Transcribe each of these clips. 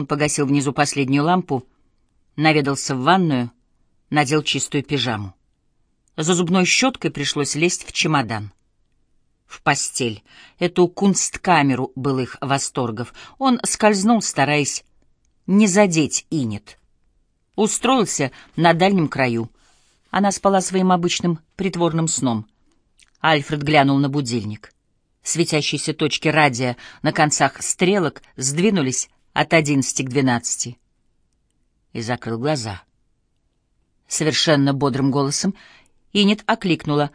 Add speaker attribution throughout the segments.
Speaker 1: Он погасил внизу последнюю лампу, наведался в ванную, надел чистую пижаму. За зубной щеткой пришлось лезть в чемодан. В постель, эту кунсткамеру былых восторгов, он скользнул, стараясь не задеть Инет. Устроился на дальнем краю. Она спала своим обычным притворным сном. Альфред глянул на будильник. Светящиеся точки радия на концах стрелок сдвинулись от одиннадцати к двенадцати. И закрыл глаза. Совершенно бодрым голосом Инет окликнула.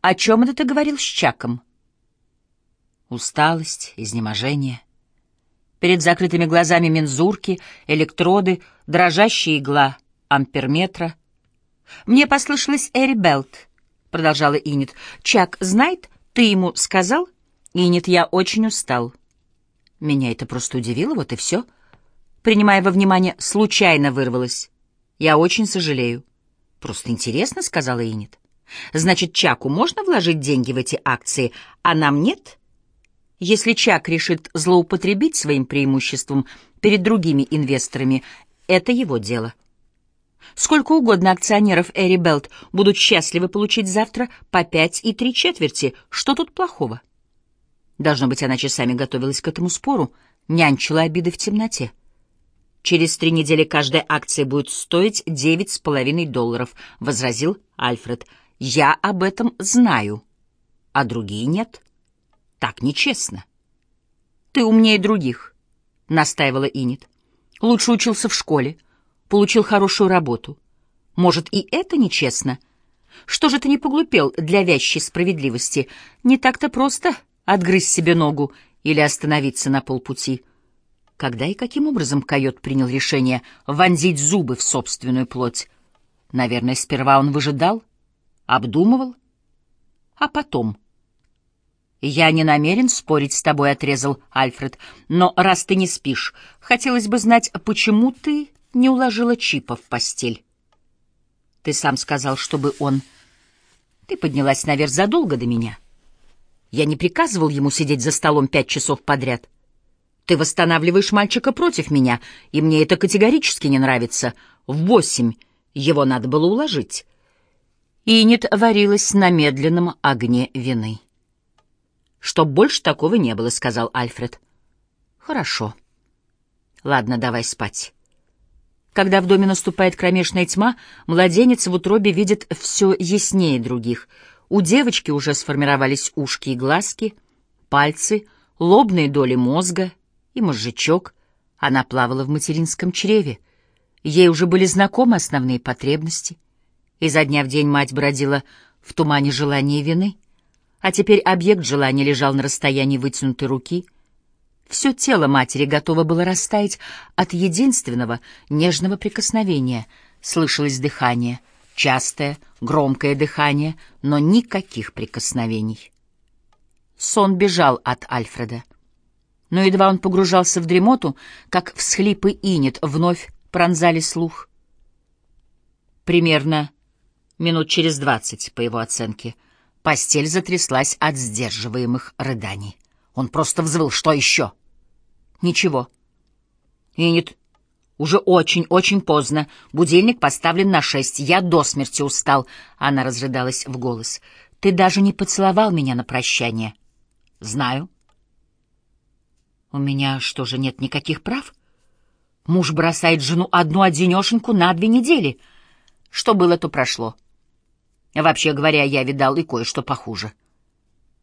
Speaker 1: «О чем это ты говорил с Чаком?» Усталость, изнеможение. Перед закрытыми глазами мензурки, электроды, дрожащая игла амперметра. «Мне послышалось Эри Белт», — продолжала Инет. «Чак знает? Ты ему сказал?» «Инет, я очень устал». Меня это просто удивило, вот и все. Принимая во внимание, случайно вырвалось. «Я очень сожалею». «Просто интересно», — сказала Инет. «Значит, Чаку можно вложить деньги в эти акции, а нам нет?» Если Чак решит злоупотребить своим преимуществом перед другими инвесторами, это его дело. Сколько угодно акционеров Эри Белт будут счастливы получить завтра по пять и три четверти. Что тут плохого? Должно быть, она часами готовилась к этому спору, нянчила обиды в темноте. «Через три недели каждая акция будет стоить девять с половиной долларов», — возразил Альфред. «Я об этом знаю, а другие нет». Так нечестно. Ты умнее других, настаивала Инит. Лучше учился в школе, получил хорошую работу. Может, и это нечестно? Что же ты не поглупел для вящей справедливости? Не так-то просто отгрызть себе ногу или остановиться на полпути. Когда и каким образом койот принял решение вонзить зубы в собственную плоть? Наверное, сперва он выжидал, обдумывал, а потом — «Я не намерен спорить с тобой», — отрезал Альфред. «Но раз ты не спишь, хотелось бы знать, почему ты не уложила Чипа в постель?» «Ты сам сказал, чтобы он...» «Ты поднялась наверх задолго до меня. Я не приказывал ему сидеть за столом пять часов подряд. Ты восстанавливаешь мальчика против меня, и мне это категорически не нравится. В восемь его надо было уложить». Инет варилась на медленном огне вины. «Чтоб больше такого не было», — сказал Альфред. «Хорошо. Ладно, давай спать». Когда в доме наступает кромешная тьма, младенец в утробе видит все яснее других. У девочки уже сформировались ушки и глазки, пальцы, лобные доли мозга и мозжечок. Она плавала в материнском чреве. Ей уже были знакомы основные потребности. Изо дня в день мать бродила в тумане желания и вины а теперь объект желания лежал на расстоянии вытянутой руки. Все тело матери готово было растаять от единственного нежного прикосновения. Слышалось дыхание, частое, громкое дыхание, но никаких прикосновений. Сон бежал от Альфреда. Но едва он погружался в дремоту, как всхлипы инет вновь пронзали слух. Примерно минут через двадцать, по его оценке — Постель затряслась от сдерживаемых рыданий. Он просто взвыл. «Что еще?» «Ничего». «Инет, уже очень-очень поздно. Будильник поставлен на шесть. Я до смерти устал». Она разрыдалась в голос. «Ты даже не поцеловал меня на прощание». «Знаю». «У меня что же, нет никаких прав?» Муж бросает жену одну-одинешеньку на две недели. Что было, то прошло. Вообще говоря, я видал и кое-что похуже.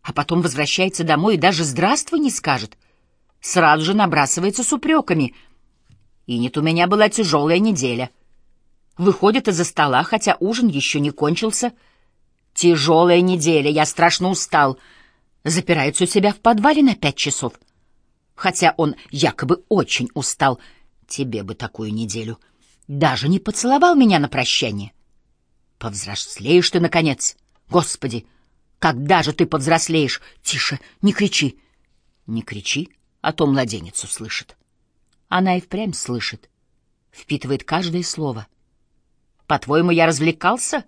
Speaker 1: А потом возвращается домой и даже «здравствуй» не скажет. Сразу же набрасывается с упреками. И нет, у меня была тяжелая неделя. Выходит из-за стола, хотя ужин еще не кончился. Тяжелая неделя, я страшно устал. Запирается у себя в подвале на пять часов. Хотя он якобы очень устал. Тебе бы такую неделю. Даже не поцеловал меня на прощание. — Повзрослеешь ты, наконец. Господи, когда же ты повзрослеешь? Тише, не кричи. Не кричи, а то младенец услышит. Она и впрямь слышит, впитывает каждое слово. По-твоему, я развлекался?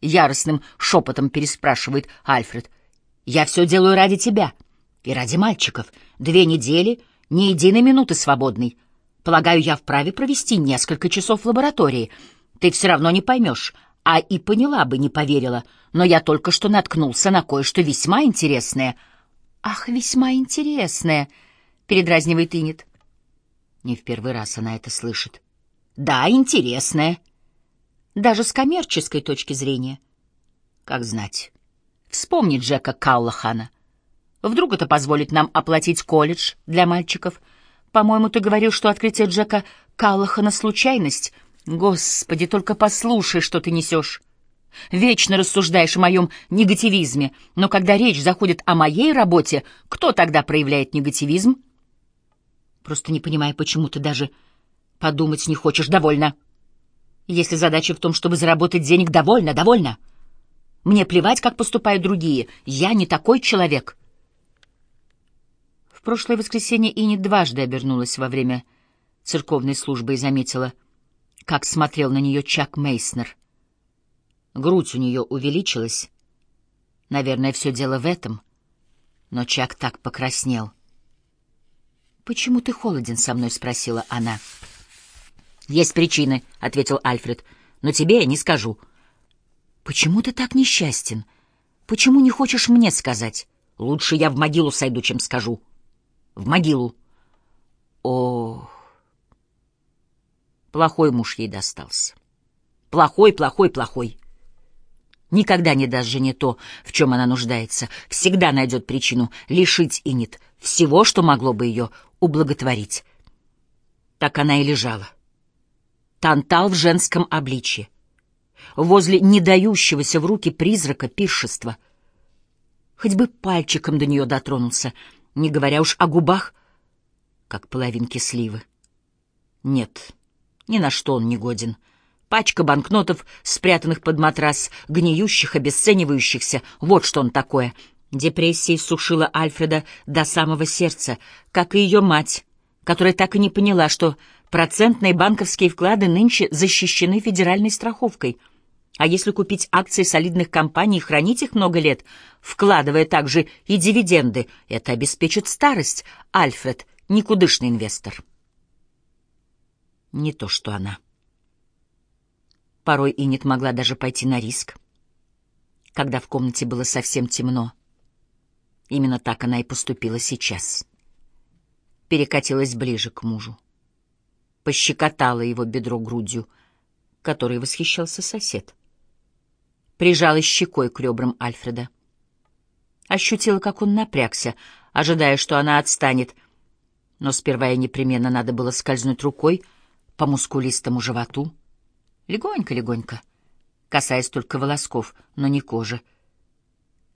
Speaker 1: Яростным шепотом переспрашивает Альфред. Я все делаю ради тебя и ради мальчиков. Две недели, ни единой минуты свободной. Полагаю, я вправе провести несколько часов в лаборатории. Ты все равно не поймешь, а и поняла бы, не поверила. Но я только что наткнулся на кое-что весьма интересное. Ах, весьма интересное, передразнивает Инет. Не в первый раз она это слышит. Да, интересное. Даже с коммерческой точки зрения. Как знать. Вспомни Джека Каллахана. Вдруг это позволит нам оплатить колледж для мальчиков — по-моему, ты говорил, что открытие Джека Каллахана — случайность. Господи, только послушай, что ты несешь. Вечно рассуждаешь о моем негативизме, но когда речь заходит о моей работе, кто тогда проявляет негативизм? Просто не понимаю, почему ты даже подумать не хочешь. Довольно. Если задача в том, чтобы заработать денег, довольно, довольно. Мне плевать, как поступают другие. Я не такой человек прошлое воскресенье Ини дважды обернулась во время церковной службы и заметила, как смотрел на нее Чак Мейснер. Грудь у нее увеличилась. Наверное, все дело в этом. Но Чак так покраснел. «Почему ты холоден со мной?» — спросила она. «Есть причины», — ответил Альфред, — «но тебе я не скажу». «Почему ты так несчастен? Почему не хочешь мне сказать? Лучше я в могилу сойду, чем скажу» в могилу. О, плохой муж ей достался. Плохой, плохой, плохой. Никогда не даст жене то, в чем она нуждается. Всегда найдет причину лишить Инит всего, что могло бы ее ублаготворить. Так она и лежала. Тантал в женском обличье. Возле не дающегося в руки призрака пиршества. Хоть бы пальчиком до нее дотронулся — не говоря уж о губах, как половинки сливы. Нет, ни на что он не годен. Пачка банкнотов, спрятанных под матрас, гниющих, обесценивающихся, вот что он такое. Депрессия сушила Альфреда до самого сердца, как и ее мать, которая так и не поняла, что процентные банковские вклады нынче защищены федеральной страховкой — а если купить акции солидных компаний и хранить их много лет, вкладывая также и дивиденды, это обеспечит старость. Альфред — никудышный инвестор. Не то, что она. Порой Иннет могла даже пойти на риск, когда в комнате было совсем темно. Именно так она и поступила сейчас. Перекатилась ближе к мужу. Пощекотала его бедро грудью, которой восхищался сосед прижалась щекой к ребрам Альфреда. Ощутила, как он напрягся, ожидая, что она отстанет, но сперва ей непременно надо было скользнуть рукой по мускулистому животу. Легонько-легонько, касаясь только волосков, но не кожи,